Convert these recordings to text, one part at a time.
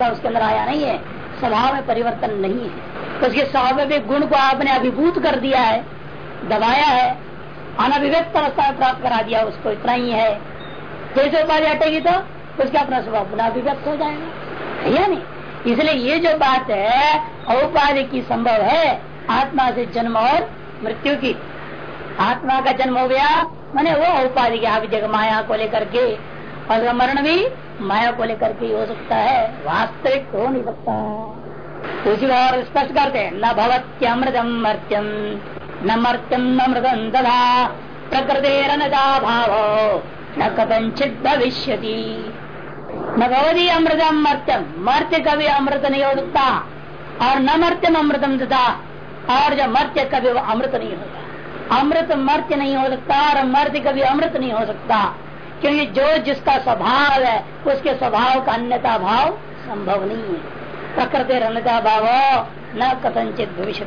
उसके अंदर आया नहीं है। स्वभाव में परिवर्तन नहीं है। तो उसके स्वाभाविक गुण को आपने अभिभूत कर दिया है, दबाया है, अनभिव्यक्त अवस्था में प्राप्त करा दिया, उसको इतना ही है। जैसे उपाधि हटेगी तो उसका अपना स्वभाव पुनः अभिव्यक्त हो जाएगा। या नहीं? इसलिए ये जो बात है, औपाधि की संभव है, आत्मा से जन्म और मृत्यु की। आत्मा का जन्म हो गया, मैंने वो औपाधि की जगह माया को लेकर के और मरण भी माया को लेकर के हो सकता है। वास्तविक हो नहीं सकता। उसी और स्पष्ट करते हैं, न भवत्यमृतम मर्त्यम, न मर्त्यम न मृतम दधा प्रकृति भाव न कथंचित भविष्य न भवती अमृतम मर्त्यम, मर्त्य कभी अमृत नहीं हो सकता, और न मर्त्यम अमृतम तथा और जो मर्त्य कभी अमृत नहीं होगा अमृत मर्त्य नहीं हो सकता, और मर्त्य कभी अमृत नहीं हो सकता। क्योंकि जो जिसका स्वभाव है, उसके स्वभाव का अन्यता भाव संभव नहीं है। प्रकृति अन्यता भाव, न कथनचित भविष्य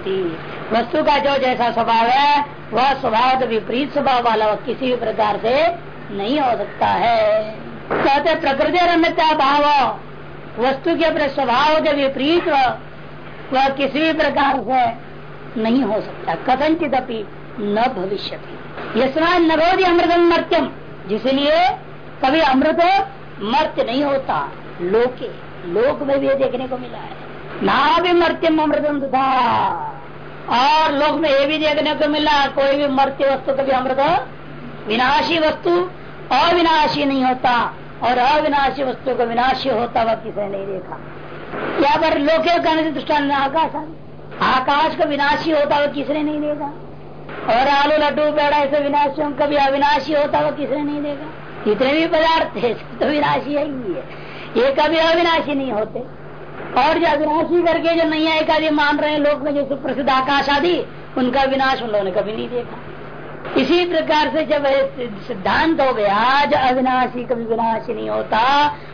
वस्तु का जो जैसा स्वभाव है, वह स्वभाव तो विपरीत स्वभाव वाला किसी भी प्रकार से नहीं हो सकता है। कहते प्रकृति अन्यता भाव, वस्तु के अपने स्वभाव के विपरीत वह किसी भी प्रकार से नहीं हो सकता। कथनचित अपनी न भविष्य यशमान नरोधि अमृतम मर्त्यम। जिसलिए कभी अमृत मर्त्य नहीं होता, लोके, लोक में भी देखने को मिला है। ना भी मर्त्यम अमृतम था और लोक में ये भी देखने को मिला, कोई भी मर्त्य वस्तु, कभी अमृत विनाशी वस्तु, अविनाशी नहीं होता, और अविनाशी वस्तु को विनाशी होता, वह किसी नहीं देखा। या पर लोके कहने दृष्टान आकाश आकाश का विनाशी होता हुआ किसने नहीं देखा। और आलू लड्डू पेड़ा ऐसे विनाशी कभी अविनाशी होता वो किसने नहीं देगा जितने भी पदार्थ है तो विनाशी है ही है। ये कभी अविनाशी नहीं होते। और जो अविनाशी करके जो नहीं एक आदि मान रहे हैं लोग में जो सुप्रसिद्ध आकाश आदि, उनका विनाश उन लोगों ने कभी नहीं देखा। इसी प्रकार से जब सिद्धांत हो गया जो अविनाशी कभी विनाशी नहीं होता।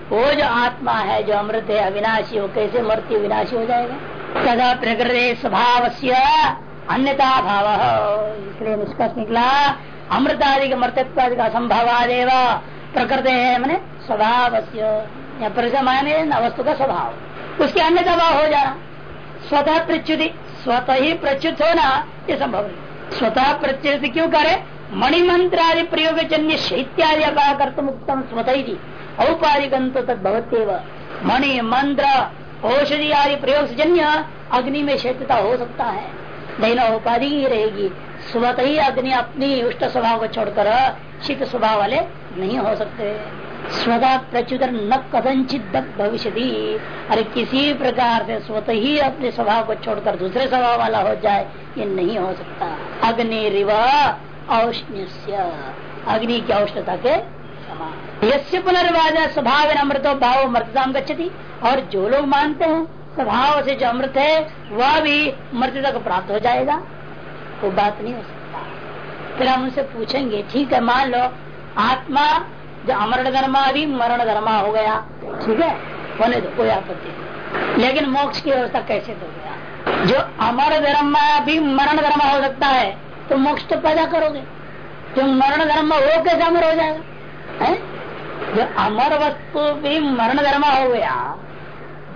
वो जो आत्मा है, जो अमृत है, अविनाशी हो, कैसे मृत्यु विनाशी हो जाएगा? सदा प्रकृति स्वभाव अन्यता भाव इसलिए निष्कर्ष निकला अमृत आदि के का असंभवादेव। प्रकृति है मैंने स्वभाव माने वस्तु का स्वभाव। उसके अन्यता भाव हो जाना। स्वतः प्रच्युति, स्वतः ही प्रच्युत होना, ये संभव नहीं। स्वतः प्रच्युत क्यों करे? मणिमंत्र आदि प्रयोग जन्य शैत्यादि कर्तुम उत्तम स्वतः। ही औपाधिकंत तद मणि मंत्र औषधि आदि प्रयोग जन्य अग्नि में शैत्यता हो सकता है। लेकिन उपाधि ही रहेगी। स्वत ही अग्नि अपनी उष्ट स्वभाव को छोड़कर शीत स्वभाव वाले नहीं हो सकते। स्वतः प्रच्युत न कथनचित भविष्य अरे किसी प्रकार से स्वतः ही अपने स्वभाव को छोड़कर दूसरे स्वभाव वाला हो जाए, ये नहीं हो सकता। अग्नि रिव औष्ण्य अग्नि की औष्णता के समान। यस्य पुनर्वाज स्वभाव अमृतो भाव मृतदाम गच्छति। और जो लोग मानते हैं स्वभाव से जो अमृत है, वह भी मृत्यु तक प्राप्त हो जाएगा। वो बात नहीं हो सकता। फिर हम उनसे पूछेंगे, ठीक है, मान लो, आत्मा जो अमरण धर्मा भी मरण धर्मा हो गया। ठीक है? होने दो, कोई आपत्ति लेकिन मोक्ष की व्यवस्था कैसे हो गया जो अमर धर्म भी मरण धर्म हो सकता है तो मोक्ष तो पैदा करोगे। जो मरण धर्म हो, कैसे अमर हो जाएगा? है? जो अमर वस्तु भी मरण धर्म हो गया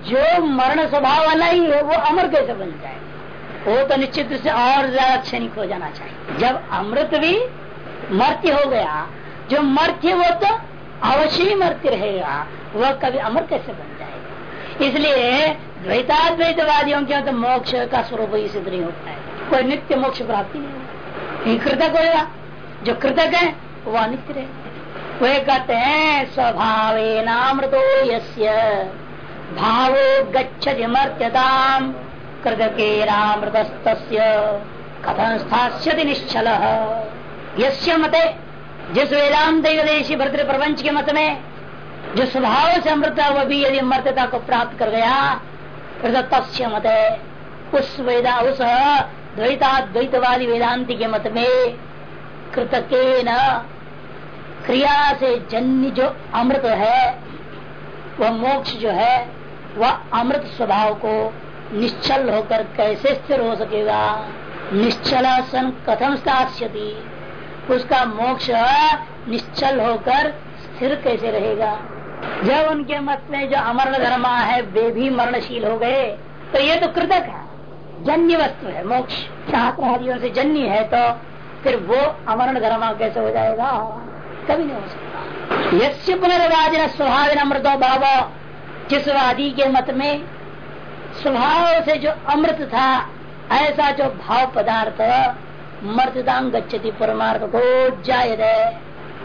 जो मरण स्वभाव वाला ही है वो अमर कैसे बन जाए? वो तो निश्चित रूप से और ज़्यादा क्षणिक हो जाना चाहिए। जब अमृत भी मर्त्य हो गया, जो मर्त्य वो तो अवश्य ही मर्त्य रहेगा, वह कभी अमर कैसे बन जाएगा? इसलिए द्वैताद्वैतवादियों के तो मोक्ष का स्वरूप ही सिद्ध नहीं होता है। कोई नित्य मोक्ष प्राप्ति नहीं होगा कृतक होगा जो कृतक है, वो अनित्य रहेगा वे कहते हैं स्वभावे नामृतो यस्य। भावो गच्छति मर्त्यताम। कृतकेरामृतस्त कथन स्थास्यति निश्चल। यस्य मते जिस वेदांत देशी भद्र प्रपंच के मत में जो स्वभाव से अमृत वह भी यदि मर्त्यता को प्राप्त कर गया तस्य मत, उस वेदा, उस द्वैता द्वैतवादी वेदांति के मत में कृतके न क्रिया से जन्य जो अमृत है, वह मोक्ष जो है वह अमृत स्वभाव को निश्चल होकर कैसे स्थिर हो सकेगा? निश्चलासन कथम स्थाती उसका मोक्ष निश्चल होकर स्थिर कैसे रहेगा? जब उनके मत में जो अमरण धर्मा है, वे भी मरणशील हो गए तो ये तो कृतक है, जन्य वस्तु है, मोक्ष। शास्त्र से जन्य है तो फिर वो अमरण धर्मा कैसे हो जाएगा? कभी नहीं हो सकता। यश पुनर्वाजन स्वभाव अमृतो भाव जिस वादी के मत में? स्वभाव से जो अमृत था, ऐसा जो भाव पदार्थ मर्तदाम गच्छति परमार्थ को जाय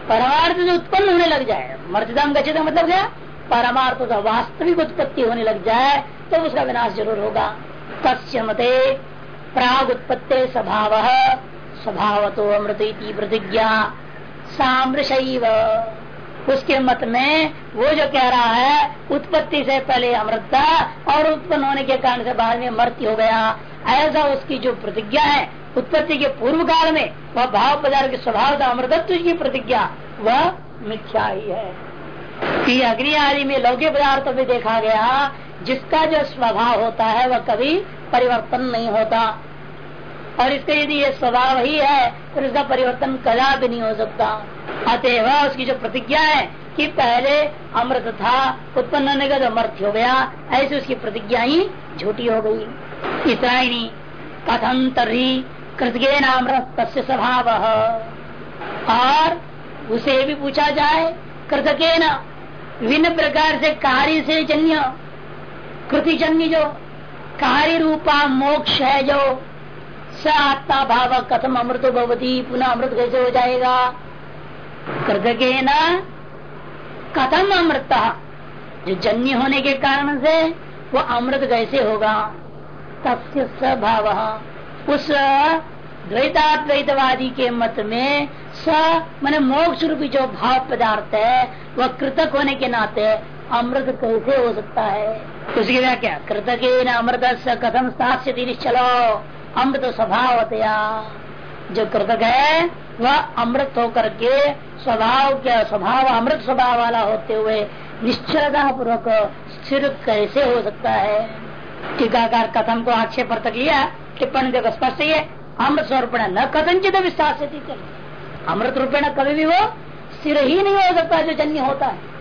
परमार्थ जो उत्पन्न होने लग जाए। मर्तदाम गच्छति मतलब क्या? परमार्थ का वास्तविक उत्पत्ति होने लग जाए तो उसका विनाश ज़रूर होगा। तस्य मते प्राग उत्पत्ति स्वभाव। स्वभाव तो अमृत प्रतिज्ञा। सामृश उसके मत में वो जो कह रहा है, उत्पत्ति से पहले अमृतता और उत्पन्न होने के कारण से बाद में मृत्यु हो गया। ऐसा उसकी जो प्रतिज्ञा है, उत्पत्ति के पूर्व काल में, वह भाव पदार्थ के स्वभाव का अमृतत्व की प्रतिज्ञा, वह मिथ्या ही है। कि अग्नि आदि में लौकिक पदार्थ में देखा गया, जिसका जो स्वभाव होता है, वह कभी परिवर्तन नहीं होता। और इसका यदि ये स्वभाव ही है तो इसका परिवर्तन कदा भी नहीं हो सकता। अतएव उसकी जो प्रतिज्ञा है कि पहले अमृत था, उत्पन्न होने का अमृत हो गया, ऐसे उसकी प्रतिज्ञा ही झूठी हो गई। नहीं कथम तरी कृतगे नामृत स्वभाव। और उसे भी पूछा जाए कृतके विभिन्न प्रकार से कार्य से जन्य, कृतिजन्य जो, कार्य रूपा मोक्ष है जो स आत्मा भाव कथम अमृत भवती, पुनः अमृत कैसे हो जाएगा? कृतके न? कथम अमृत। जो जन्य होने के कारण से वो अमृत कैसे होगा? तस्य स्वभाव उस द्वैताद्वैतवादी के मत में स मैंने मोक्ष रूपी जो भाव पदार्थ है, वह कृतक होने के नाते अमृत कैसे हो सकता है? उसकी व्याख्या कृतक अमृत कथम स्थास्य निश्चलो। अमृत स्वभावतया। जो कृतक है, वह अमृत होकर के स्वभाव क्या स्वभाव, अमृत स्वभाव वाला होते हुए निश्चलता पूर्वक स्थिर कैसे हो सकता है? टीकाकार कथम को आक्षेप तक लिया टिप्पणी देखो स्पष्ट है अमृत स्वरूप न कथनचित विश्वास अमृत रूपेण कभी भी वो स्थिर ही नहीं हो सकता जो जन्य होता है।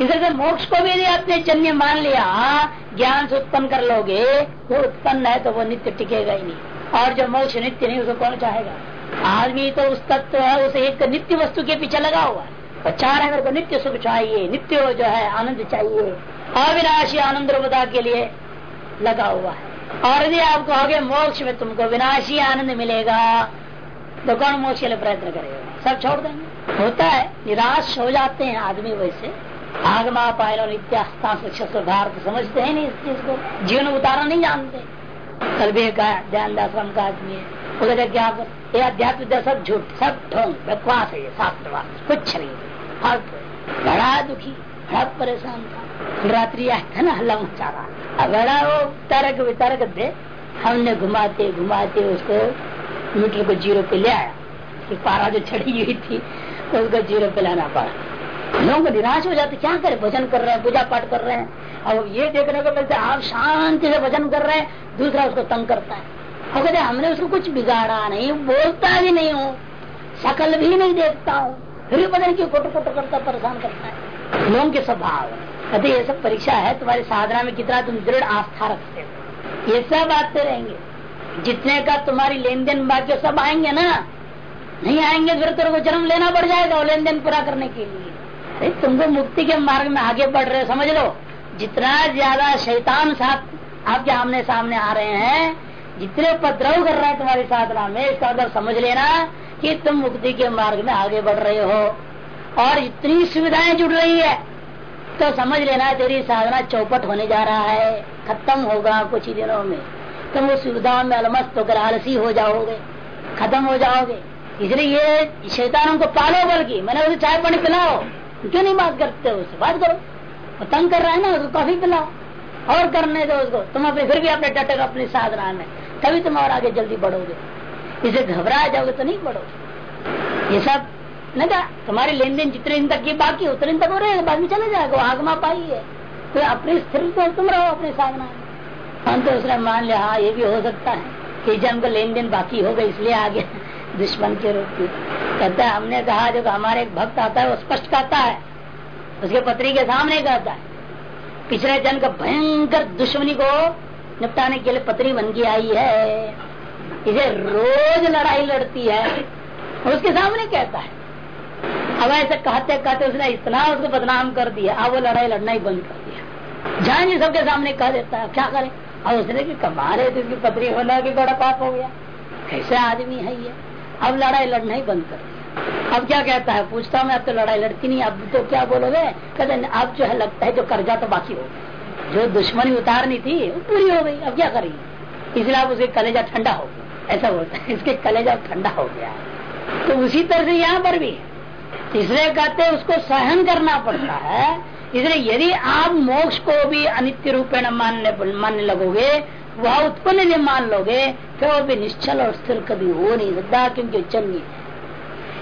इसलिए मोक्ष को भी यदि आपने जन्य मान लिया। ज्ञान से उत्पन्न कर लोगे, वो उत्पन्न है तो वो नित्य टिकेगा ही नहीं। और जो मोक्ष नित्य नहीं उसको कौन चाहेगा? आदमी तो उस तत्व है, उसे एक नित्य वस्तु के पीछे लगा हुआ है। चार है, मेरे को नित्य सुख चाहिए, नित्य जो है, आनंद चाहिए। अविनाशी आनंद रूपता के लिए लगा हुआ है। और यदि आप कहोगे, मोक्ष में तुमको विनाशी आनंद मिलेगा तो कौन मोक्ष के लिए प्रयत्न करेगा? सब छोड़ देंगे। होता है, निराश हो जाते हैं आदमी वैसे। आगमा पायलो नित्यास्था भारत समझते हैं नहीं इस चीज़ को। जीवन उतारा नहीं जानते। कल भी का ध्यान आश्रम का आदमी है वो क्या ये अध्यात्म सब झूठ, सब ढोंग, बकवास है ये, शास्त्रवाद, कुछ नहीं, फालतू बड़ा दुखी, बड़ा परेशान था। रात्रि था ना हल्ला मचा रहा बड़ा वो तर्क वितर्क दे हमने घुमाते घुमाते उसको मीटर को ज़ीरो पे ले आया। पारा जो चढ़ी हुई थी, उसको ज़ीरो पे लाना पड़ा। लोग निराश हो जाते, क्या करे, भजन कर रहे हैं, पूजा पाठ कर रहे हैं। और ये देखने को मिलता है, आप शांति से भजन कर रहे हैं, दूसरा उसको तंग करता है। और कहते हमने उसको कुछ बिगाड़ा नहीं, बोलता भी नहीं हूँ, शकल भी नहीं देखता हूँ। फिर भी पता नहीं क्यों फ़ोटो फ़ोटो करता, परेशान करता है? लोगों के स्वभाव। कहते ये सब परीक्षा है, तुम्हारी साधना में कितना तुम दृढ़ आस्था रखते हो। ये सब आते रहेंगे। जितने का तुम्हारी लेन देन बाकी सब आएँगे ना? नहीं आएँगे, फिर तेरे को जन्म लेना पड़ जाएगा लेन देन पूरा करने के लिए। तुमको मुक्ति के मार्ग में आगे बढ़ रहे समझ लो। जितना ज़्यादा शैतान साथ आपके आमने सामने आ रहे हैं, जितने उपद्रव कर रहे हैं तुम्हारी साधना में, इसका मतलब समझ लेना कि तुम मुक्ति के मार्ग में आगे बढ़ रहे हो। और इतनी सुविधाएँ जुड़ रही है तो समझ लेना तेरी साधना चौपट होने जा रहा है, खत्म होगा कुछ ही दिनों में। तुम उस सुविधाओं में अलमस्त होकर आलसी हो जाओगे, खत्म हो जाओगे। इसलिए ये शैतानों को पालो बल्कि, मैंने उसे चाय पानी पिलाओ। क्यों नहीं बात करते हो उससे? बात करो। वो तंग कर रहा है ना, उसको कॉफ़ी पिलाओ। और करने दो उसको। तुम अपने फिर भी अपने डटे अपनी साधना में। तभी तुम और आगे जल्दी बढ़ोगे। इसे घबरा जाओगे तो नहीं बढ़ोगे। ये सब था तुम्हारे लेन देन जितने दिन तक की बाकी उतने दिन तक हो रहे हैं, बाद में चले जाएगा आगमा पाई है। तो अपनी स्थिर तुम रहो अपने साधना हम तो उसने मान लिया हाँ ये भी हो सकता है कि जन को लेन देन बाकी हो गई इसलिए आगे दुश्मन के रूप में। कहता है, हमने कहा जो हमारे एक भक्त आता है, वो स्पष्ट कहता है, उसके पत्री के सामने कहता है। पिछले जन का भयंकर दुश्मनी को निपटाने के लिए पत्री बन के आई है। इसे रोज लड़ाई लड़ती है उसके सामने कहता है। अब ऐसे कहते कहते उसने इतना उसको बदनाम कर दिया, अब वो लड़ाई लड़ना ही बंद कर दिया। जान जी सबके सामने कह देता है, क्या करे? अब उसने की कमा रहे थे उसकी पत्री होना की बड़ा पाप हो गया। कैसे आदमी है ये? अब लड़ाई लड़ना ही बंद कर अब क्या कहता है? पूछता मैं अब तो लड़ाई लड़ती नहीं, अब तो क्या बोलोगे? कहते अब जो है लगता है जो कर्जा तो बाकी हो जो दुश्मनी उतारनी थी, वो पूरी हो गई, अब क्या करेंगे? इसलिए आप उसके कलेजा ठंडा हो ऐसा बोलता है, इसके कलेजा ठंडा हो गया तो उसी तरह से यहाँ पर भी इसलिए कहते हैं, उसको सहन करना पड़ता है। इसलिए यदि आप मोक्ष को भी अनित्य रूपेण मानने मानने लगोगे वह उत्पन्न नहीं मान लोगे वो भी निश्चल और स्थिर कभी हो नहीं सकता, क्योंकि नहीं है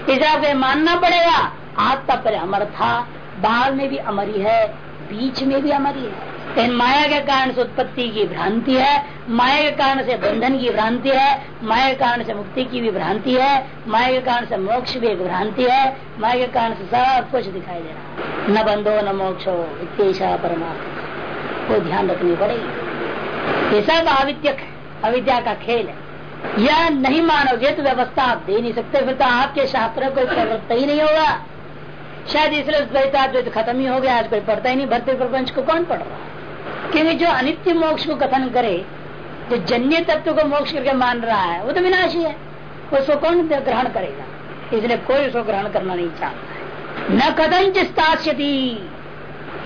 इसलिए आपको मानना पड़ेगा। आत्मा पर अमर था, बाल में भी अमरी है बीच में भी अमरी है लेकिन माया के कारण से उत्पत्ति की भ्रांति है, माया के कारण से बंधन की भ्रांति है, माया के कारण से मुक्ति की भी भ्रांति है, माया के कारण से मोक्ष भी एक भ्रांति है, माया के कारण से सब कुछ दिखाई दे रहा है। न बंधो, न मोक्षो इतना परमात्मा को ध्यान रखनी पड़ेगी। ये सब अविद्यक है, अविद्या का खेल है। यह नहीं मानोगे तो व्यवस्था आप दे नहीं सकते, फिर तो आपके शास्त्र को प्रवृत्त ही नहीं होगा। शायद इसलिए द्वैताद्वैत खत्म ही हो गया, आज कोई पढ़ता ही नहीं, भरते प्रपंच को कौन पढ़ रहा है? क्योंकि जो अनित्य मोक्ष को कथन करे, जो जन्य तत्व को मोक्ष करके मान रहा है, वो तो विनाशी है। उसको कौन ग्रहण करेगा? इसलिए कोई उसको ग्रहण करना नहीं चाहता न कदम स्थाती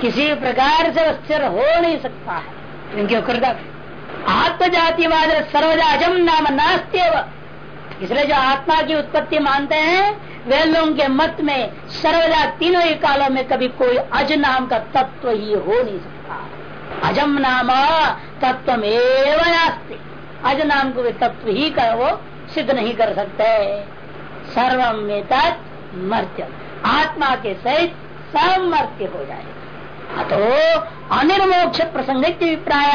किसी प्रकार से स्थिर हो नहीं सकता है। क्योंकि कृतक आत्मजातिवाद सर्वजाजम नाम नास्त्यव। इसलिए जो आत्मा की उत्पत्ति मानते हैं वे लोगों के मत में सर्वजा तीनों ही कालों में कभी कोई अज नाम का तत्व ही हो नहीं सकता। अजम नाम तत्व नास्ती। अज नाम को तत्व ही का वो सिद्ध नहीं कर सकते। सर्वम में मर्त्य। आत्मा के सहित सब मर्त्य हो जाए तो अनिर्मोक्ष प्रसंग अभिप्राय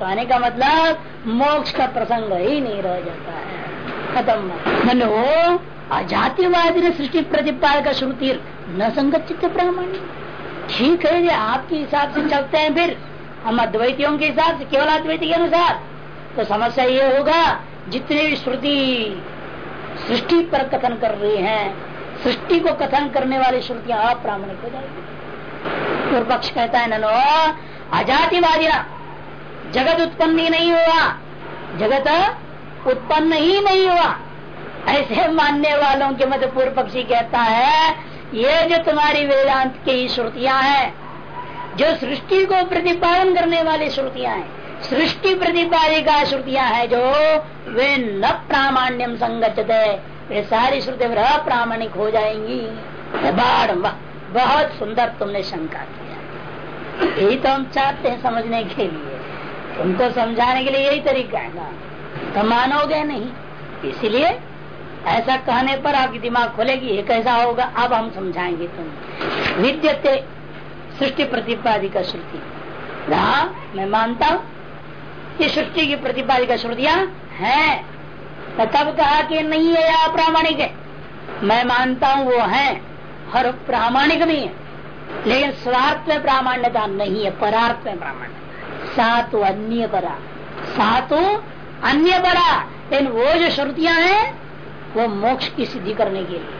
कहने का मतलब मोक्ष का प्रसंग ही नहीं रह जाता है। खत्म। मनो अजातिवादी ने सृष्टि प्रतिपाद का श्रुति न संगत चित्त प्रामाण्य ठीक है ये आपके हिसाब से चलते हैं फिर। हम अद्वैतियों के हिसाब से केवल अद्वैत के अनुसार। तो समस्या ये होगा, जितने भी श्रुति सृष्टि पर कथन कर रही हैं, सृष्टि को कथन करने वाली श्रुतियाँ अप्रामाणिक हो जाएगी। पूर्व पक्ष कहता है, ननो अजातिवादी जगत उत्पन्न ही नहीं हुआ। जगत उत्पन्न ही नहीं हुआ। ऐसे मानने वालों के मत पूर्व पक्षी कहता है, ये जो तुम्हारी वेदांत की श्रुतियाँ हैं, जो सृष्टि को प्रतिपादन करने वाली श्रुतियाँ हैं, सृष्टि प्रतिपादिका श्रुतियाँ हैं, जो वे न प्रामाण्यम संगत वे सारी श्रुति अप्रामाणिक हो जाएँगी। बहुत सुंदर तुमने शंका किया। यही तो हम चाहते हैं समझने के लिए। तुमको समझाने के लिए यही तरीका है ना। तो मानोगे नहीं। इसीलिए ऐसा कहने पर आपकी दिमाग खोलेगी, ये कैसा होगा, अब हम समझाएँगे तुम। विद्यते सृष्टि प्रतिपादिका श्रुति। हाँ मैं मानता हूँ, ये सृष्टि की प्रतिपादिका श्रुतियाँ हैं। तब कहा कि नहीं है या अप्रामाणिक है। मैं मानता हूँ वो है। हर प्रामाणिक नहीं है। लेकिन स्वार्थ में प्रामाण्यता नहीं है, परार्थ में प्रामाण्यता। सातु अन्य परा। सातु अन्य परा। लेकिन वो जो श्रुतियाँ हैं, वो मोक्ष की सिद्धि करने के लिए,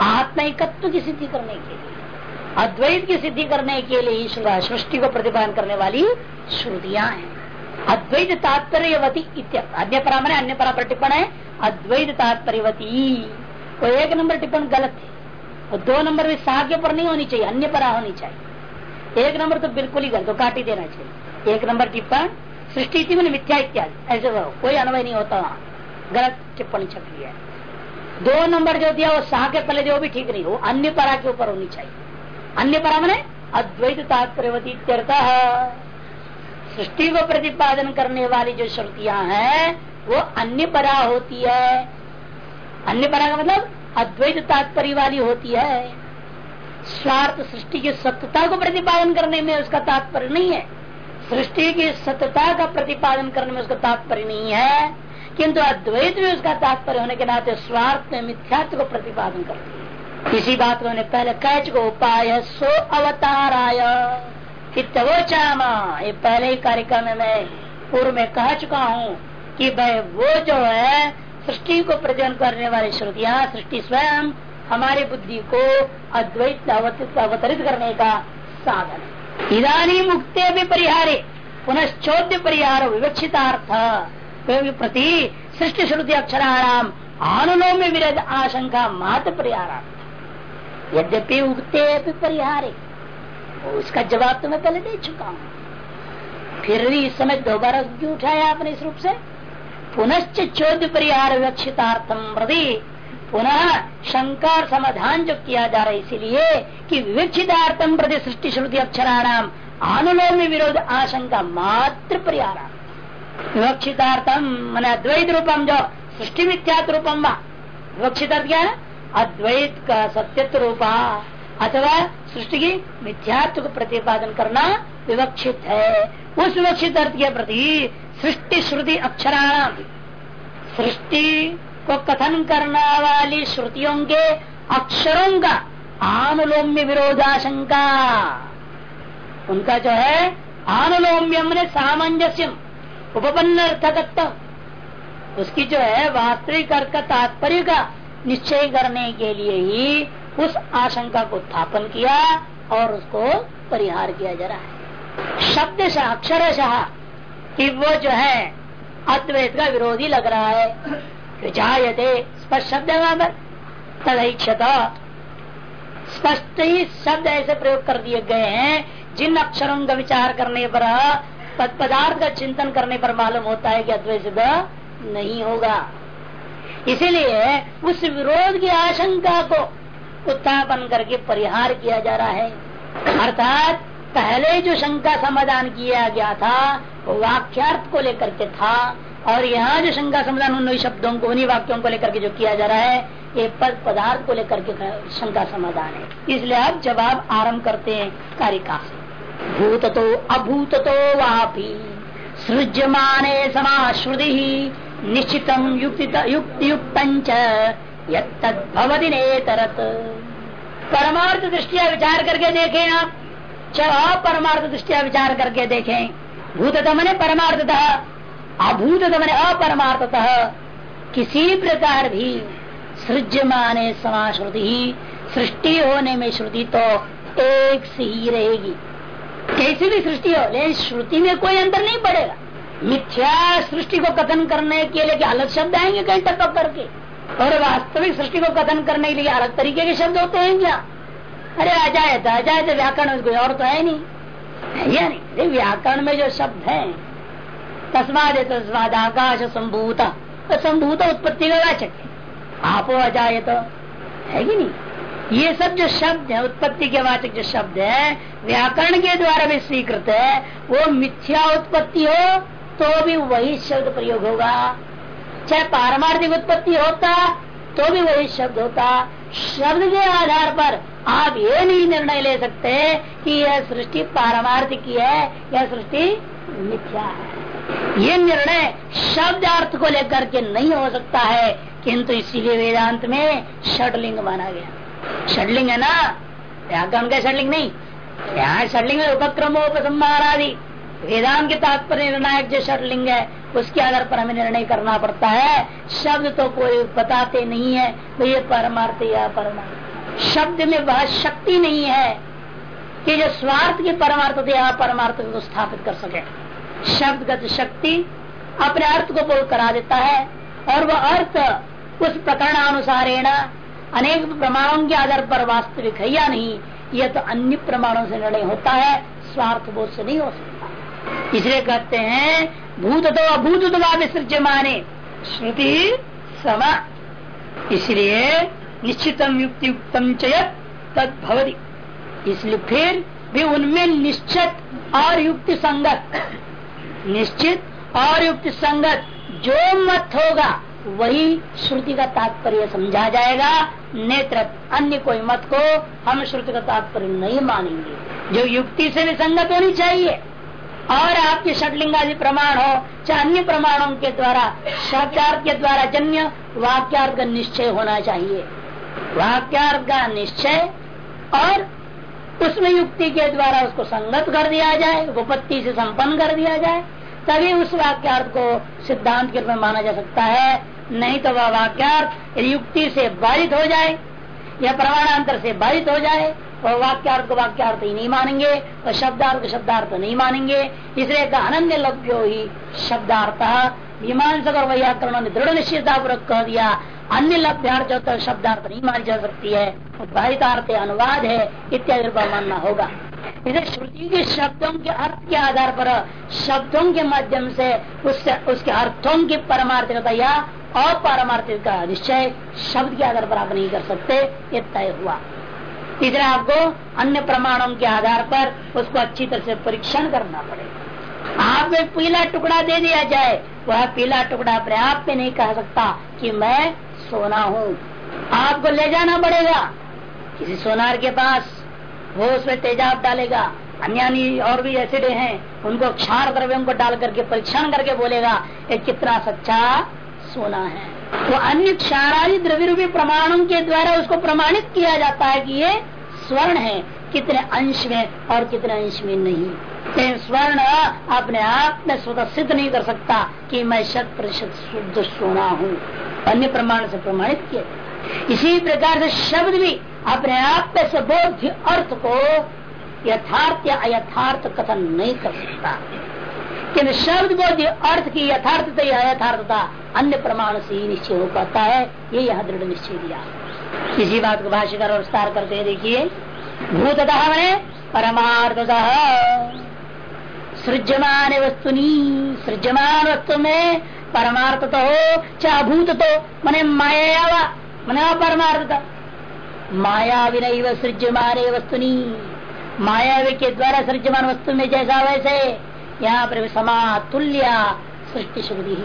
आत्मिकत्व की सिद्धि करने के लिए, अद्वैत की सिद्धि करने के लिए ईश्वर सृष्टि को प्रतिपादन करने वाली श्रुतियाँ हैं। अद्वैत तात्पर्यवती अन्य परामण अन्य परा पर टिप्पण है। अद्वैत तात्पर्यवती। वो एक नंबर टिप्पण गलत है। और दो नंबर भी सा के ऊपर नहीं होनी चाहिए, अन्य परा होनी चाहिए। एक नंबर तो बिल्कुल ही गलत तो काट ही देना चाहिए। एक नंबर टिप्पण सृष्टि थी मैंने मिथ्या इत्यादि, ऐसे कोई अनुभव नहीं होता वहाँ। गलत टिप्पणी छप है। दो नंबर जो दिया, वो शाह के पहले जो भी ठीक नहीं हो, अन्य परा के ऊपर होनी चाहिए। अन्य परा मैंने अद्वैत तात्पर्यवती सृष्टि को प्रतिपादन करने वाली जो श्रुतियाँ हैं, वो अन्य परा होती है। अन्य परा का मतलब अद्वैत तात्पर्य वाली होती है। स्वार्थ सृष्टि की सत्यता को प्रतिपादन करने में उसका तात्पर्य नहीं है। सृष्टि की सत्यता का प्रतिपादन करने में उसका तात्पर्य नहीं है। किंतु अद्वैत में उसका तात्पर्य होने के नाते स्वार्थ में मिथ्यात्व को प्रतिपादन करती है। इसी बात को पहले कह चुका उपाय सो अवताराय। चामा ये पहले ही कार्यक्रम में मैं पूर्व में कह चुका हूँ कि भाई वो जो है सृष्टि को प्रजन करने वाली श्रुतियाँ सृष्टि स्वयं हमारी बुद्धि को अद्वैत अवतरित करने का साधन इधानी मुक्ते भी परिहारे, पुनश्चोद्य परिहार विवक्षितार्थ। प्रति सृष्टि श्रुति अक्षराणाम अनुलोम विरद आशंका मात्र परिहार यद्यपि उगते परिहारे, उसका जवाब तो मैं पहले दे चुका हूँ। फिर भी इस समय दोबारा क्यों उठाया आपने इस रूप से? पुनश्च चौद्य परिहार विवक्षितार्थम प्रति पुनः शंकर समाधान जो किया जा रहा है, इसीलिए कि विवक्षितार्थम प्रति सृष्टि श्रुति अक्षराणाम अनुलोम विरोध आशंका मात्र परिहार विवक्षितार्थम मन अद्वैत रूपम जो सृष्टि मिथ्यात रूपम विवक्षित क्या अद्वैत का सत्यत्व रूपा अथवा सृष्टि की मिथ्यात्व को प्रतिपादन करना विवक्षित है। उस विवक्षित अर्थ के प्रति सृष्टि श्रुति अक्षराणाम। सृष्टि को कथन करने वाली श्रुतियों के अक्षरों का आनुलोम्य विरोधाशंका। उनका जो है, आनुलोम्यम ने सामंजस्य उपपन्न अर्थकत्व उसकी जो है, वास्तविक अर्थ का तात्पर्य का निश्चय करने के लिए ही उस आशंका को उत्थापन किया और उसको परिहार किया जा रहा है। शब्द शाह अक्षर शाह कि वो जो है, अद्वैत का विरोधी लग रहा है। विचायते स्पष्ट शब्द है वहाँ पर। तदीक्षत स्पष्ट ही शब्द ऐसे प्रयोग कर दिए गए हैं, जिन अक्षरों का विचार करने पर पदार्थ का चिंतन करने पर मालूम होता है कि अद्वैत नहीं होगा। इसीलिए उस विरोध की आशंका को उत्थापन करके परिहार किया जा रहा है। अर्थात, पहले जो शंका समाधान किया गया था वो वाक्यार्थ को लेकर के था। और यहाँ जो शंका समाधान उन शब्दों को, उन्हीं वाक्यों को लेकर के जो किया जा रहा है, ये पद पदार्थ को लेकर के शंका समाधान है। इसलिए आप जवाब आरंभ करते हैं कारिका से। भूत तो अभूत तो वापी, सृज्यमाने समाश्रुति निश्चितम युक्त युक्त युक्त यदि नेतरत। परमार्थ दृष्टिया विचार करके देखें आप। चाहे परमार्थ दृष्टिया विचार करके देखें। भूततम ने परमार्थतः अभूततम ने अपरमार्थतः, किसी प्रकार भी सृज्यमान समाश्रुति ही सृष्टि होने में श्रुति तो एक से ही रहेगी। कैसी भी सृष्टि हो, लेकिन श्रुति में कोई अंतर नहीं पड़ेगा। मिथ्या सृष्टि को कथन करने के लिए अलग शब्द आएँगे कहीं टपक करके? और वास्तविक सृष्टि को कथन करने के लिए अलग तरीके के शब्द होते हैं क्या? अरे जाए तो जाए तो व्याकरण और तो है नहीं। या नहीं व्याकरण में जो शब्द है, तस्माद तस्माद आकाश संभूत तो संभूत उत्पत्ति का वाचक है। आप आ जाए तो है कि नहीं? ये सब जो शब्द है, उत्पत्ति के वाचक जो शब्द है, व्याकरण के द्वारा भी स्वीकृत है, वो मिथ्या उत्पत्ति हो तो भी वही शब्द प्रयोग होगा। चाहे पारमार्थिक उत्पत्ति होता तो भी वही शब्द होता। शब्द के आधार पर आप ये नहीं निर्णय ले सकते कि यह सृष्टि पारमार्थिक है, यह सृष्टि मिथ्या है। ये निर्णय शब्द अर्थ को लेकर के नहीं हो सकता है, किंतु इसीलिए वेदांत में षडलिंग माना गया। षडलिंग है ना? व्याकरण का षडलिंग नहीं। यहाँ षडलिंग उपक्रमोपसंहार आदि वेदांत के तात्पर्य निर्णायक जो षडलिंग है, उसके आधार पर हमें निर्णय करना पड़ता है। शब्द तो कोई बताते नहीं है तो ये परमार्थ या परमार्थ। शब्द में वह शक्ति नहीं है कि जो स्वार्थ के परमार्थ या परमार्थ को स्थापित कर सके। शब्दगत शक्ति अपने अर्थ को बोल करा देता है और वह अर्थ उस प्रकरणानुसारेण अनेक प्रमाणों के आधार पर वास्तविक है या नहीं, यह तो अन्य प्रमाणों से निर्णय होता है, स्वार्थ बोध से नहीं हो सकता। इसलिए कहते हैं, भूत तो अभूत तो विसर्ज माने श्रुति समा इसलिए निश्चितम युक्ति चयत तद इसलिए फिर भी उनमें निश्चित और युक्ति संगत, निश्चित और युक्ति संगत जो मत होगा, वही श्रुति का तात्पर्य समझा जाएगा। नेत्र, अन्य कोई मत को हम श्रुति का तात्पर्य नहीं मानेंगे। जो युक्ति से भी संगत होनी चाहिए, और आपके षटलिंग आदि प्रमाण हो, चाहे अन्य प्रमाणों के द्वारा शब्दार्थ के द्वारा जन्य वाक्यार्थ का निश्चय होना चाहिए। वाक्यार्थ का निश्चय और उसमें युक्ति के द्वारा उसको संगत कर दिया जाए, उपपत्ति से संपन्न कर दिया जाए, तभी उस वाक्यार्थ को सिद्धांत के रूप में माना जा सकता है। नहीं तो वह वाक्यार्थ युक्ति से बाधित हो जाए या प्रमाणांतर से बाधित हो जाए, वह वाक्यार्थ को वाक्यार्थ ही नहीं मानेंगे और शब्दार्थ को शब्दार्थ नहीं मानेंगे। इसलिए अनन्य लभ्यो ही शब्दार्थ। मीमांसक और व्याकरणों ने दृढ़ निश्चितता पूर्वक कह दिया अन्य लभ्यार्थ जो तो शब्दार्थ नहीं मानी जा सकती है बाधितार्थ अनुवाद है, इत्यादि मानना होगा। इसे श्रुति के शब्दों के अर्थ के आधार पर, शब्दों के माध्यम से उससे, उसके अर्थों की परमार्थिकता या अपारमार्थिक का निश्चय शब्द के आधार पर आप नहीं कर सकते, ये तय हुआ। इसलिए आपको अन्य प्रमाणों के आधार पर उसको अच्छी तरह से परीक्षण करना पड़ेगा। आप एक पीला टुकड़ा दे दिया जाए, वह पीला टुकड़ा अपने आप में नहीं कह सकता कि मैं सोना हूँ। आपको ले जाना पड़ेगा। किसी सोनार के पास, वो उसमें तेजाब डालेगा। अन्य और भी एसिड हैं, उनको क्षार द्रव्यों को डाल करके, परीक्षण करके बोलेगा, ये कितना सच्चा सोना है। तो अन्य क्षारादि द्रव्य रूपी प्रमाणों के द्वारा उसको प्रमाणित किया जाता है कि ये स्वर्ण है। कितने अंश में और कितने अंश में नहीं। स्वर्ण अपने आप में स्वतः सिद्ध नहीं कर सकता कि मैं शत प्रतिशत शुद्ध सोना हूँ। अन्य प्रमाण से प्रमाणित किया इसी प्रकार से शब्द भी अपने आप में सबोध्य अर्थ को यथार्थ या अयथार्थ कथन नहीं कर सकता। किन्तु शब्द बोध अर्थ की यथार्थता या यथार्थता अन्य प्रमाण से ही निश्चय हो पाता है, ये यहाँ दृढ़ निश्चय दिया। इसी बात को भाष्यकर विस्तार करते देखिए। भूतः मैंने परमार्थ सृजमान वस्तुनी सृजमान वस्तु में परमार्थ तो हो चाहे भूत तो मैंने माया मैंने परमार्थ माया विनय सृजमान वस्तुनी मायावी के द्वारा सृजमान वस्तु में जैसा वैसे, यहाँ पर समातुल्य सृष्टि श्रुति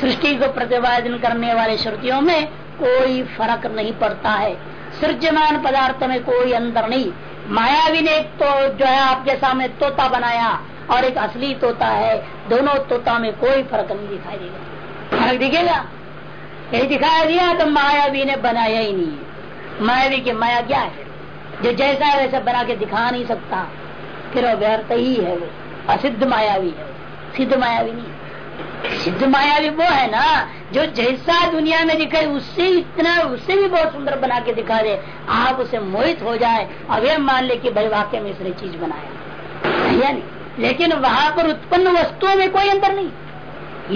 सृष्टि को प्रतिपादन करने वाले श्रुतियों में कोई फ़र्क नहीं पड़ता है। सृजमान पदार्थ में कोई अंतर नहीं। मायावी ने तो जो है आपके सामने तोता बनाया और एक असली तोता है, दोनों तोता में कोई फ़र्क नहीं दिखाई देगा। फ़र्क दिखेगा? यही दिखाया दिया तो मायावी ने बनाया ही नहीं है। मायावी की माया क्या है? जो जैसा है वैसा बना के दिखा नहीं सकता। फिर व्यर्थ ही है वो। असिद्ध मायावी है। सिद्ध मायावी नहीं सिद्ध मायावी वो है ना, जो जैसा दुनिया में दिखाए उससे इतना, उससे भी बहुत सुंदर बना के दिखा दे। आप उसे मोहित हो जाए अब ये मान ले कि भाई वाक्य में इसने चीज़ बनाया। नहीं? लेकिन वहाँ पर उत्पन्न वस्तुओं में कोई अंतर नहीं।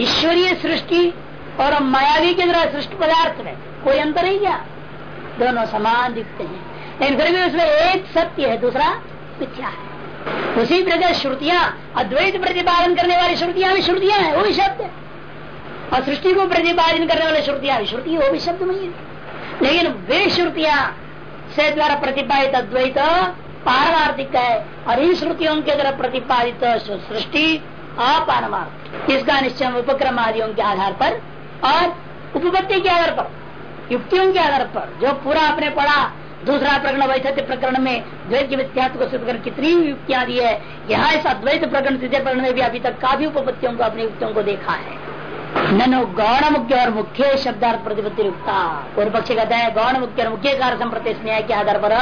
ईश्वरीय सृष्टि और मायावी के द्वारा सृष्टि पदार्थ में कोई अंतर नहीं क्या? दोनों समान दिखते हैं। लेकिन फिर भी उसमें एक सत्य है, दूसरा मिथ्या है। उसी प्रकार श्रुतियाँ, अद्वैत प्रतिपादन करने वाली श्रुतियाँ भी श्रुतियाँ है, वो भी शब्द है। और सृष्टि को प्रतिपादन करने वाली श्रुतियाँ भी श्रुति, वो भी शब्द नहीं है। लेकिन वे श्रुतियाँ से द्वारा प्रतिपादित अद्वैत पारमार्थिक है और इन श्रुतियों के द्वारा प्रतिपादित सृष्टि अपारमार्थ इसका निश्चय उपक्रम आदियों के आधार पर और उपपत्ति के आधार पर, युक्तियों के आधार पर, जो पूरा आपने पढ़ा, दूसरा प्रकरण वैसत्य प्रकरण में द्वैत विद्यात्व को सिद्ध कर कितनी युक्तियाँ दी है, यहाँ इस अद्वैत प्रकरण तृतीय प्रकरण में भी अभी तक काफ़ी उपपत्तियों को, अपनी युक्तियों को देखा है। ननो गौण मुख्य और मुख्य शब्दार्थ प्रतिपत्ति युक्ता पूर्व पक्ष कहते हैं गौण मुख्य और मुख्य कार्य संप्रदेश न्याय के आधार पर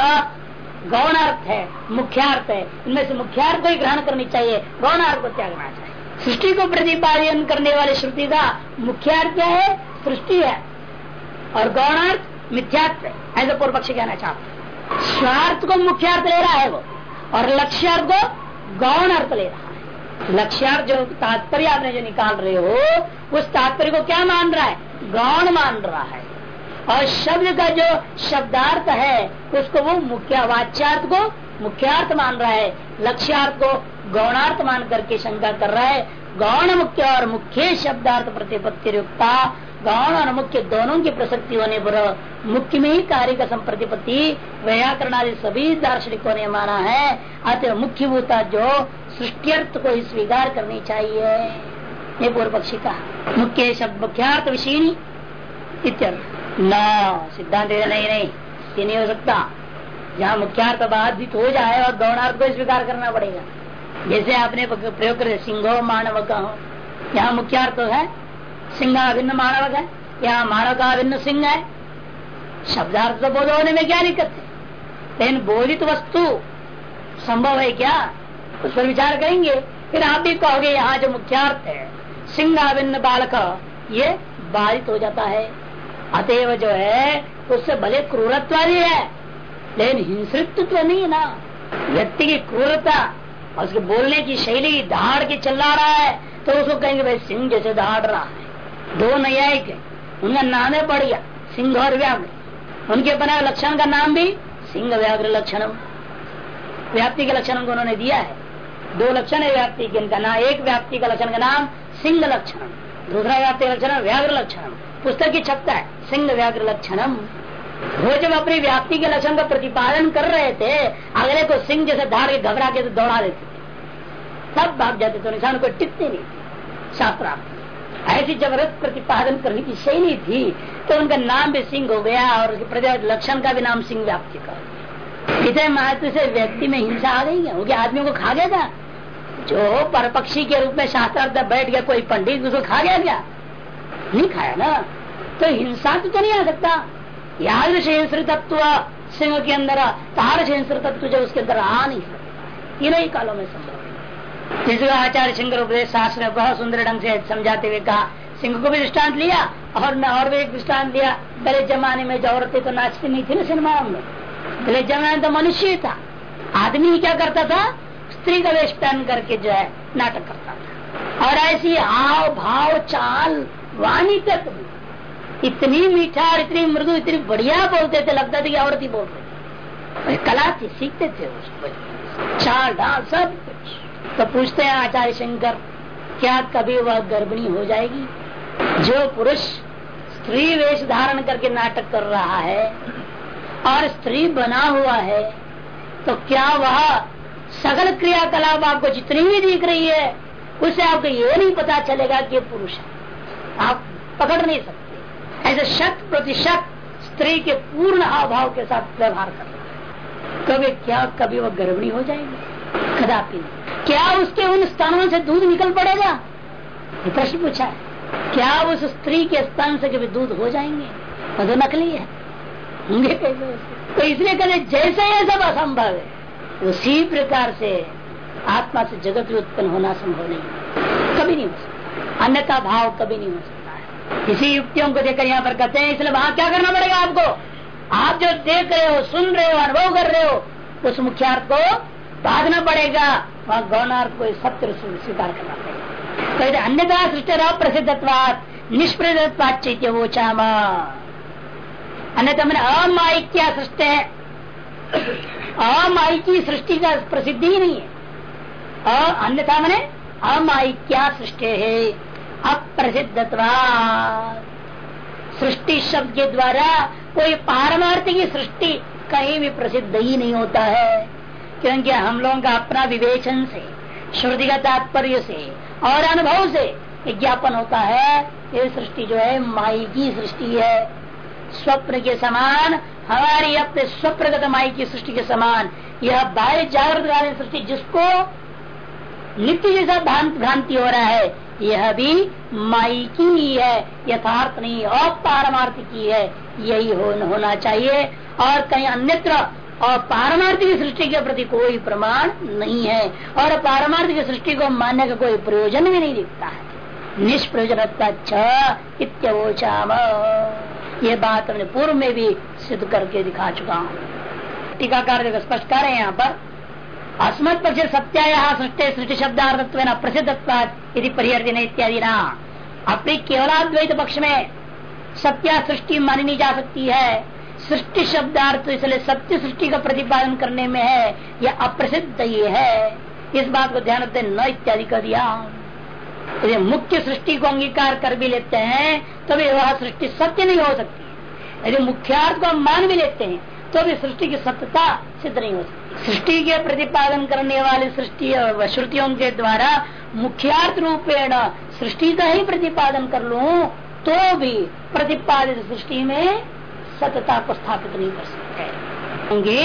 गौणार्थ है, मुख्यार्थ है। इनमें से मुख्यार्थ को ही ग्रहण करनी चाहिए। गौणार्थ को त्यागना चाहिए। सृष्टि को प्रतिपादन करने वाले श्रुति का मुख्यार्थ क्या है, सृष्टि है। और गौणार्थ मिथ्यात्व ऐसा पूर्व पक्ष कहना चाहते स्वार्थ को मुख्यार्थ ले रहा है वो, और लक्ष्यार्थ को गौण अर्थ ले रहा है। लक्ष्यार्थ जो तात्पर्य आपने जो निकाल रहे हो, उस तात्पर्य को क्या मान रहा है? गौण मान रहा है। और शब्द का जो शब्दार्थ है, उसको वो मुख्य वाच्यार्थ को मुख्यार्थ मान रहा है। लक्ष्यार्थ को गौणार्थ मान करके शंका कर रहा है। गौण मुख्य और मुख्य शब्दार्थ प्रतिपत्ति युक्ता गौण और मुख्य दोनों की प्रसक्ति होने पर मुख्य में ही कार्य का संप्रतिपत्ति व्याकरण आदि सभी दार्शनिकों ने माना है। अतः मुख्य भूता जो सृष्टियर्थ को ही स्वीकार करनी चाहिए। ये पूर्व पक्षी का मुख्य शब्द मुख्यार्थ विषयनी इत्यर्थ। न, सिद्धांत नहीं नहीं, ये नहीं हो सकता। जहाँ मुख्यार्थ बाधित हो जाए और गौणार्थ को स्वीकार करना पड़ेगा। जैसे आपने प्रयोग कर, सिंह मानव का हो। यहाँ मुख्यार्थ है सिंह अभिन्न मानव है। यहाँ मानव का अभिन्न सिंह है। शब्दार्थ तो बोध होने में क्या दिक्कत है? लेकिन बोधित वस्तु संभव है क्या? उस पर विचार करेंगे। फिर आप भी कहोगे, यहाँ जो मुख्यार्थ है सिंह अभिन्न बालक, ये बाधित हो जाता है। अतएव जो है, उससे भले क्रूरत्व भी है, लेकिन हिंसृत्व तो नहीं है ना। व्यक्ति की क्रूरता और उसके बोलने की शैली दहाड़ के चला रहा है तो उसको कहेंगे, भाई, सिंह जैसे दहाड़ रहा है। दो न्यायिक है। उनका नाम है बढ़िया, सिंह और व्याघ्र। उनके बनाए लक्षण का नाम भी सिंह, व्याघ्र, लक्षणम। व्याप्ति के लक्षण को उन्होंने दिया है। दो लक्षण है व्याप्ति के, इनका नाम एक, व्याप्ति का लक्षण का नाम सिंह लक्षण दूसरा व्याप्ति का लक्षण व्याघ्र लक्षणम। पुस्तक की छपता है। सिंह व्याघ्र लक्षणम। वो जब अपनी व्याप्ति के लक्षण का प्रतिपादन कर रहे थे, अगले को सिंह जैसे धार के घबरा के दौड़ा देते थे। सब भाग जाते तो निशान को टिकते नहीं शास्त्र ऐसी ज़बरदस्त प्रतिपादन करने की शैली थी तो उनका नाम भी सिंह हो गया और प्रजा लक्षण का भी नाम सिंह व्याप्ति का। इतने महत्व से व्यक्ति में हिंसा आ गई है वो आदमियों को खा गया था जो परपक्षी के रूप में शास्त्रार्थ बैठ गया, कोई पंडित उसको खा गया क्या? नहीं खाया ना तो हिंसा तो, नहीं आ सकता। याद हिंसृ तत्व सिंह के अंदर तार हिंसृ तत्व जो उसके अंदर आ नहीं सकता। तीनों ही कालों में संभव आचार्य सिंह उपदेश शास्त्र बहुत सुंदर ढंग से समझाते हुए कहा सिंह को भी दृष्टांत लिया और न और भी एक दृष्टांत लिया। पहले जमाने में जो औरतें तो नाचती नहीं थी ना सिनेमा में। पहले जमाने तो मनुष्य था। आदमी क्या करता था? स्त्री का वेश पहन करके जो है नाटक करता था। और ऐसी हाव भाव चाल वाणी तक। इतनी मीठा और इतनी मृदु, इतनी बढ़िया बोलते थे, लगता था कि औरत ही। बोलते थे कला थी सीखते थे उसको डाल सब कुछ। तो पूछते हैं आचार्य शंकर, क्या कभी वह गर्भिणी हो जाएगी? जो पुरुष स्त्री वेश धारण करके नाटक कर रहा है और स्त्री बना हुआ है तो क्या वह सकल क्रियाकलाप आपको जितनी भी दिख रही है, उसे आपको ये नहीं पता चलेगा कि पुरुष है। आप पकड़ नहीं सकते। ऐसे शत प्रतिशत स्त्री के पूर्ण अभाव के साथ व्यवहार कर रहा कभी क्या, कभी वह गर्भिणी हो जाएगी? कदापि क्या उसके उन स्थानों से दूध निकल पड़ेगा? ये प्रश्न पूछा है। क्या उस स्त्री के स्थान से कभी दूध हो जाएँगे? वो तो नकली है। होंगे तो इसलिए कहते जैसे ये सब असंभव है, उसी प्रकार से आत्मा से जगत भी उत्पन्न होना संभव नहीं कभी नहीं हो सकता। अन्यथा भाव कभी नहीं हो सकता है। इसी युक्तियों को देखकर यहाँ पर कहते हैं, इसलिए वहाँ क्या करना पड़ेगा आपको? आप जो देख रहे हो, सुन रहे हो, अनुभव कर रहे हो, उस मुख्यार्थ को बांधना पड़ेगा। वहाँ गौणार्थ को सत्य स्वीकार करना पड़ेगा। तो अन्यथा सृष्टि प्रसिद्धत्वात निष्प्रसिद्धत्वात चैत्य वो चामा अन्यथा मैंने अमाइक्या सृष्टि है। अमाइकी सृष्टि का प्रसिद्धि ही नहीं है। अन्यथा मैंने अमाइक्या सृष्टि है। अप्रसिद्ध सृष्टि शब्द के द्वारा कोई पारमार्थिक सृष्टि कहीं भी प्रसिद्ध ही नहीं होता है। क्योंकि हम लोगों का अपना विवेचन से श्रुति का तात्पर्य से और अनुभव से विज्ञापन होता है, ये सृष्टि जो है माई की सृष्टि है। स्वप्न के समान, हमारी अपने स्वप्रगत माई की सृष्टि के समान, यह बाह्य जागृत सृष्टि जिसको नित्य जैसा भ्रांति हो रहा है यह भी माई की ही है यथार्थ नहीं और अपारमार्थिक की है। यही हो, होना चाहिए। और कहीं अन्यत्र और पारमार्थिक सृष्टि के प्रति कोई प्रमाण नहीं है। और पारमार्थिक सृष्टि को मानने का कोई प्रयोजन भी नहीं दिखता है। निष्प्रयोजन इत्यवोचाम। ये बात हमने पूर्व में भी सिद्ध करके दिखा चुका हूँ। टीकाकार स्पष्ट कर रहे हैं यहाँ पर। अस्मत् पक्ष सत्या सृष्टि सृष्टि शब्दार्थत्व प्रसिद्ध यदि परिहर्जन इत्यादि ना अपनी केवलाद्वैत पक्ष में सत्या सृष्टि मानी नहीं जा सकती है। सृष्टि शब्दार्थ इसलिए सत्य सृष्टि का प्रतिपादन करने में है। यह अप्रसिद्ध ये है। इस बात को ध्यान रखते न इत्यादि कर दिया। यदि मुख्य सृष्टि को अंगीकार कर भी लेते हैं तो भी वह सृष्टि सत्य नहीं हो सकती। यदि मुख्यार्थ को हम मान भी लेते हैं तो भी सृष्टि की सत्यता सिद्ध नहीं हो सकती। सृष्टि के प्रतिपादन करने वाली सृष्टि श्रुतियों के द्वारा मुख्यार्थ रूपेण सृष्टि का ही प्रतिपादन कर लू तो भी प्रतिपादित सृष्टि में सतता को स्थापित नहीं कर सकते। क्योंकि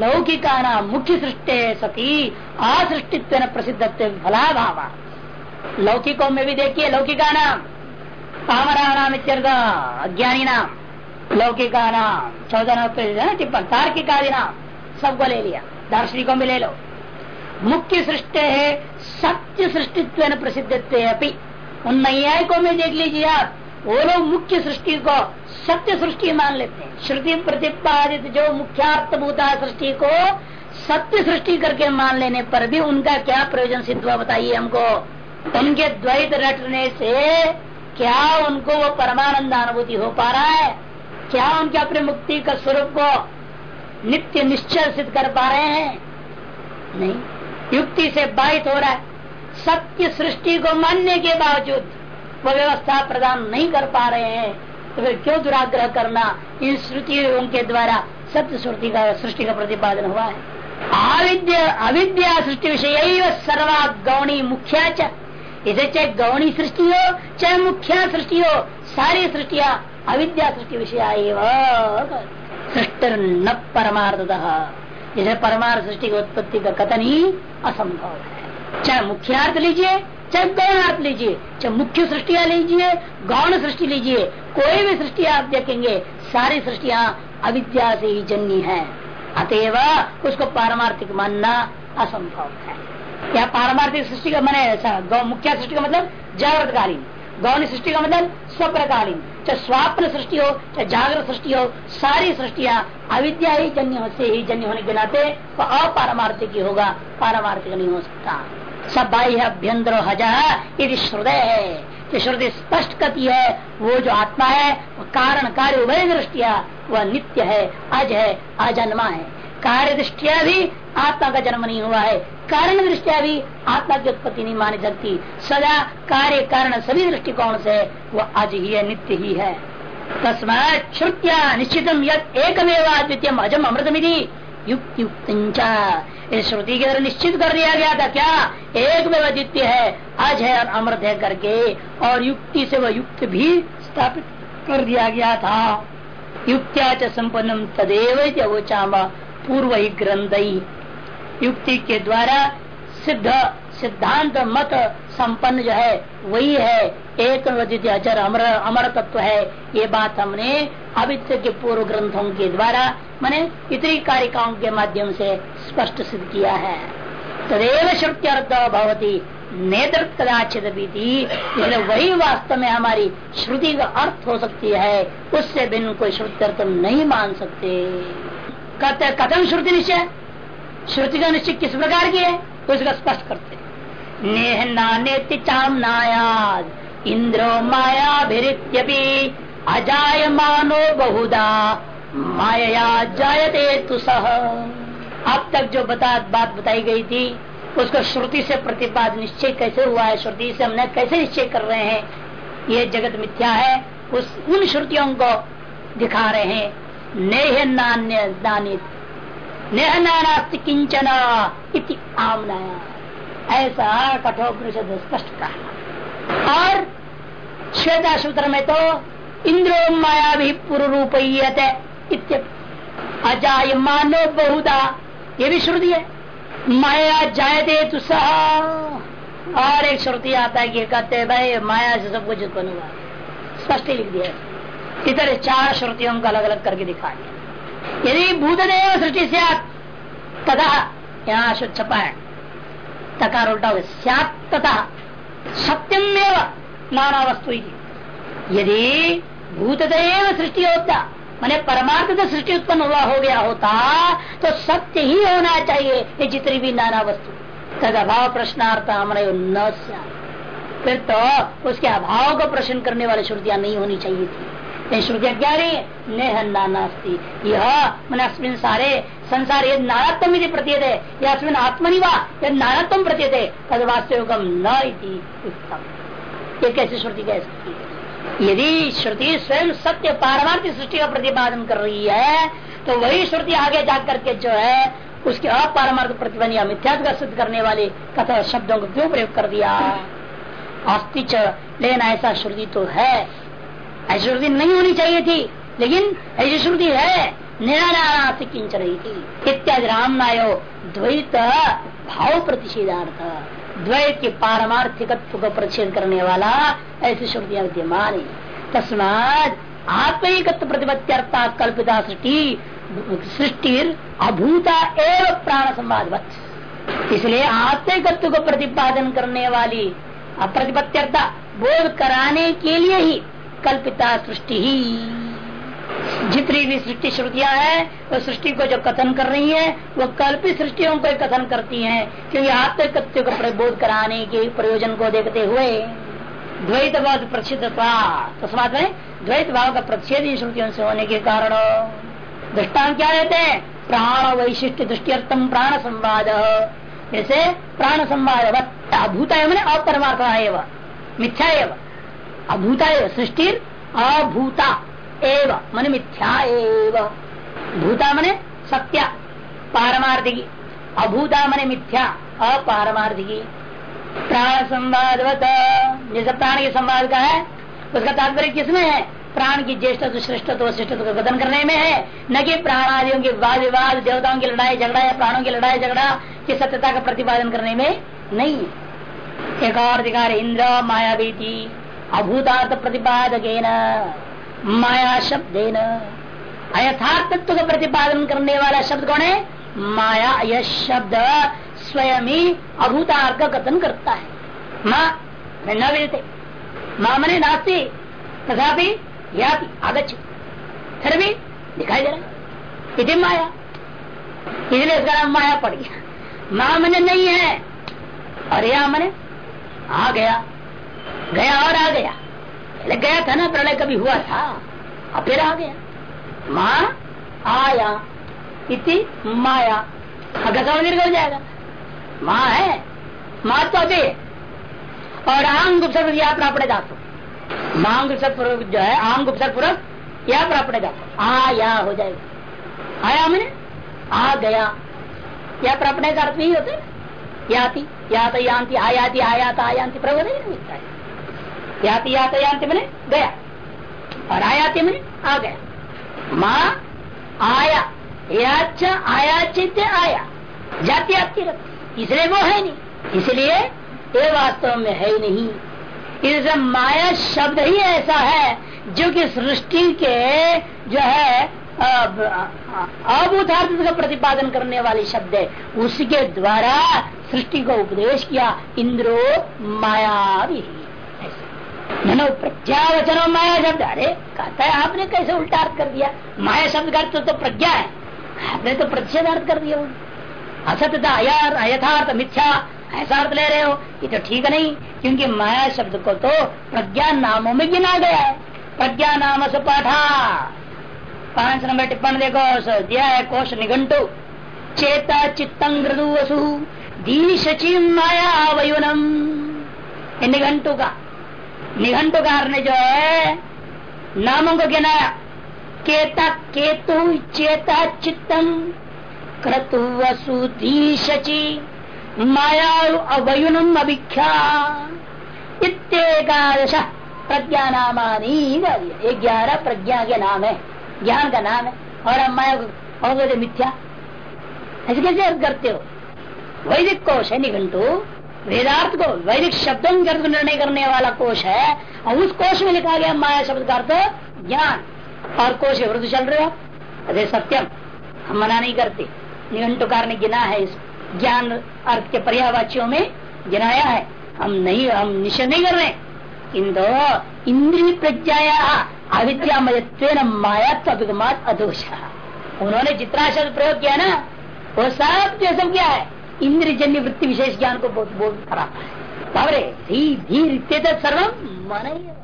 लौकिका नाम मुख्य सृष्टि सती असृष्टित्व प्रसिद्ध फलाभावा। लौकिकों में भी देखिए लौकिका नाम पामरा नाम इत्यर्थ अज्ञानी नाम लौकिका नाम चौदह टिप्पण तार्किक आदि नाम सबको ले लिया। दार्शनिकों में ले लो। मुख्य सृष्टि है, सत्य सृष्टित्व प्रसिद्ध अपनी उन नैयायिकों में देख लीजिए आप, वो लोग मुख्य सृष्टि को सत्य सृष्टि मान लेते हैं। श्रुति प्रतिपादित जो मुख्यार्थभूता सृष्टि को सत्य सृष्टि करके मान लेने पर भी उनका क्या प्रयोजन सिद्ध हुआ बताइए हमको। उनके द्वैत रटने से क्या उनको वो परमानंद अनुभूति हो पा रहा है? क्या उनके अपने मुक्ति का स्वरूप को नित्य निश्चय सिद्ध कर पा रहे हैं। नहीं, युक्ति से बाधित हो रहा है। सत्य सृष्टि को मानने के बावजूद वो व्यवस्था प्रदान नहीं कर पा रहे हैं। तो फिर क्यों दुराग्रह करना? इन श्रुतियों के द्वारा सत्य श्रुति का, सृष्टि का प्रतिपादन हुआ है। अविद्या अविद्या सृष्टि विषय सर्वा गौणी मुख्या इसे चाहे गौणी सृष्टि हो, चाहे मुख्या सृष्टि हो, सारी सृष्टिया अविद्या सृष्टि विषय सृष्टि न परमार्थ जैसे परमार्थ सृष्टि की उत्पत्ति का कथन ही असंभव है चाहे मुख्यार्थ लीजिए चाहे गौणार्थ लीजिए चाहे मुख्य सृष्टिया लीजिए गौण सृष्टि लीजिए कोई भी सृष्टि आप देखेंगे सारी सृष्टिया अविद्या से ही जन्नी है अतएव उसको पारमार्थिक मानना असंभव है या पारमार्थिक सृष्टि का मैंने मुख्य सृष्टि का मतलब जागृत कालीन गौण सृष्टि का मतलब स्वप्रकालीन। चाहे स्वाप्न सृष्टि हो, चाहे जागृत सृष्टि हो, सारी सृष्टिया अविद्या ही जन्य से ही जन्य होने के नाते वो अपारमार्थिक ही होगा, पारमार्थिक नहीं हो सकता। सब बाह्य अभ्यंतर हज़ार यदि श्रुदय है श्रुति स्पष्ट करती है, वो जो आत्मा है, वो कारण कार्य उभय दृष्टिया, वह नित्य है, अज है, अजन्मा है। कार्य दृष्टिया भी आत्मा का जन्म नहीं हुआ है कारण दृष्टिया भी आत्मा की उत्पत्ति नहीं मानी सकती सदा कार्य कारण सभी दृष्टिकोण से वह आज ही है, नित्य ही है। तस्मात श्रुतिया निश्चित एक द्वितीय अजम अमृतमिधि युक्ति युक्त इस श्रुति के द्वारा निश्चित कर दिया गया था, क्या? एक में है, अज है और अमृत है करके। और युक्ति से वह युक्त भी स्थापित कर दिया गया था। युक्त्या च संपन्नम तदेव पूर्व ही ग्रंथ युक्ति के द्वारा सिद्ध, सिद्धांत मत संपन्न जो है, वही है, एक अचर अमर अमर तत्व है, ये बात हमने अवित्य के पूर्व ग्रंथों के द्वारा, मैंने इतनी कारिकाओं के माध्यम से स्पष्ट सिद्ध किया है। तदेव श्रुत्यर्थ भवती नेत्र कदाचित बीती वही वास्तव में हमारी श्रुति का अर्थ हो सकती है, उससे भिन्न कोई श्रुत्यर्थ नहीं मान सकते। कथम श्रुति निश्चय? श्रुति का निश्चय किस प्रकार की है? तो इसका स्पष्ट करते नेह चाम नायाद इंद्रो माया भिरित्यपि अजाय मानो बहुदा माया जायते तुसह अब तक जो बता, बात बताई गई थी, उसको श्रुति से प्रतिपाद निश्चय कैसे हुआ है? श्रुति से हमने कैसे निश्चय कर रहे हैं? ये जगत मिथ्या है। उस उन श्रुतियों को दिखा रहे हैं। नेह नान्य दानित नेह नानास्ति किंचन इति आमनाया ऐसा कठोपनिषद स्पष्ट कहा। और श्वेता सूत्र में तो इंद्रो माया भी रूप अजाय मानो बहुदा ये भी श्रुति है। माया जायते तु और एक श्रुति आता है कि कहते भाई, माया से सब कुछ उत्पन्न हुआ। स्पष्ट लिख दिया इधर चार श्रुतियों को अलग अलग करके दिखा दिया यदि भूतदेव सृष्टि से तथा यहाँ छपा है तकार उल्टा तथा सत्यम नाना वस्तु यदि भूतदेव सृष्टि होता मैंने परमार्थ से सृष्टि उत्पन्न हुआ हो गया होता तो सत्य ही होना चाहिए, ये जितनी भी नाना वस्तु तद अभाव प्रश्नार्थ हमारे न फिर तो उसके अभाव को प्रश्न करने वाली श्रुतियाँ नहीं होनी चाहिए थी। ये श्रुतियाँ क्या रही नेह नास्ती यह मैंने सारे संसार ये नानात्म यदि प्रतीत है यह अस्मिन आत्मनिवा यह नानात्म प्रतीत है तद वास्तविक न ये कैसी श्रुति कह सकती है? यदि श्रुति स्वयं सत्य पारमार्थिक सृष्टि का प्रतिपादन कर रही है तो वही श्रुति आगे जा करके जो है, उसके अपारमार्थ प्रतिबंध या मिथ्या सिद्ध करने वाले कथा शब्दों को क्यों प्रयोग कर दिया? अस्तिच लेकिन ऐसा श्रुति तो है ऐसी श्रुति नहीं होनी चाहिए थी, लेकिन ऐसी श्रुति है रही थी। इत्यादि राम नायो द्वैत भाव प्रतिषेधार्थ, द्वैत के पारमार्थिकत्व को प्रतिषेध करने वाला ऐसी श्रुतियाँ विद्यमान है। तस्मात आत्मिकत्व प्रतिपत्त्यर्था कल्पिता सृष्टि सृष्टि अभूता एवं प्राण संवाद इसलिए आत्मिकत्व को प्रतिपादन करने वाली अप्रतिपत्त्यर्था बोध कराने के लिए ही कल्पिता सृष्टि ही। जितनी भी सृष्टि श्रुतियाँ हैं वो सृष्टि को जो कथन कर रही है, वो कल्पित सृष्टियों को कथन करती हैं, क्योंकि आत्मकत्व को प्रबोध कराने के प्रयोजन को देखते हुए। द्वैत भाव प्रसिद्ध में? द्वैत भाव का प्रतिषेध श्रुतियों से होने के कारण। दृष्टान क्या रहते हैं? प्राण वैशिष्ट दृष्टियर्थम प्राण संवाद। जैसे प्राण संवाद अभूता मैंने अपरमार्थ एवं, मिथ्या एवं। अभूता सृष्टि अभूता एव, मन मिथ्या एव। भूता मने सत्या, पारमार्थिकी। अभूता मने मिथ्या, अपारमार्थिकी। प्राण संवाद जैसे प्राण के संवाद का है, उसका तात्पर्य किसमें है? प्राण की ज्येष्ठ श्रेष्ठ श्रेष्ठ का कथन करने में है। न कि प्राण आदियों के वाद विवाद, देवताओं की लड़ाई झगड़ा या प्राणों की लड़ाई झगड़ा की सत्यता का प्रतिपादन करने में नहीं। एक और अधिकार इंद्र माया भी अभूतार्थ प्रतिपादक माया शब्द अयथार्थ तत्व का प्रतिपादन करने वाला शब्द कौन है? माया यह शब्द स्वयं ही अभूतार का कथन करता है। माँ न मिलते। माँ मने नास्ती, तथापि याति आगछ फिर भी दिखाई दे रहा है। माया। इसलिए इसका नाम माया पड़ गया। माँ मने नहीं है। और या मने आ गया। गया और आ गया। पहले गया था ना, प्रलय कभी हुआ था। अब फिर आ गया। माँ, आया। इति माया। अगर निर्गल जाएगा। माँ है। माँ तो अभी और आंग उपसर्ग या प्रापणे धातु मांग पूर्वक जो है आंग उपसर्ग पूर्वक या प्रापणे धातु आया हो जाएगा। आया मैंने? आ गया। या प्रापणे का अर्थ नहीं होते याति, यात यान्ति आयाति, आयात, आयांति प्रबोध नहीं मिलता है। याति यातायात मैंने गया। और आयाति मैंने आ गया। माँ आया याच आया चित आया। जाति आती रहती इसलिए वो है नहीं। इसलिए ये वास्तव में है ही नहीं। इस माया शब्द ही ऐसा है जो कि सृष्टि के जो है अभूतार्थ का प्रतिपादन करने वाली शब्द है। उसके द्वारा सृष्टि को उपदेश किया। इंद्रो माया भी ननो प्रज्ञावचनो माया शब्द। अरे, कहता है, आपने कैसे उल्टा अर्थ कर दिया? माया शब्द का अर्थ तो प्रज्ञा है। आपने तो प्रतिषेध अर्थ कर दिया असत्यता अयार अयथार्थ मिथ्या, ऐसा अर्थ ले रहे हो। ये तो ठीक नहीं, क्योंकि माया शब्द को तो प्रज्ञा नामों में गिना गया है। प्रज्ञा नाम से पाठा पाँच नंबर टिप्पण देखो दिया है कोश निघंटु। चेता चित्तंग वसु दी माया वयुनम। निघंटु का। निघंटुकार ने जो है, नामों को गिनाया। केता केतु चेता चित्तम, क्रतु वसुधीशची माया अवयुनम अभिख्या। इत्येकादश प्रज्ञा नामानी ग्यारह प्रज्ञा के नाम है। ज्ञान का नाम है। और हम माया को मिथ्या? ऐसे कैसे करते हो? वैदिक कोश है निघंटू। वेदार्थ को वैदिक शब्दों के अर्थ निर्णय करने वाला कोश है, और उस कोश में लिखा गया माया शब्द का अर्थ ज्ञान। और कोश वृद्ध चल रहे हो? अरे सत्यम, हम मना नहीं करते। निघंटुकार ने गिना है इस ज्ञान अर्थ के पर्यावाचियों में, गिनाया है। हम नहीं, हम निश्चय नहीं कर रहे। किंतु इंद्रिय प्रज्ञाया अविद्यामयत्व माया अदोष। उन्होंने जितना शब्द प्रयोग किया ना, वो सब जो सब क्या है। इंद्रजन्य वृत्ति विशेष ज्ञान को बहुत बहुत कराता है। धी धीर सर्व मन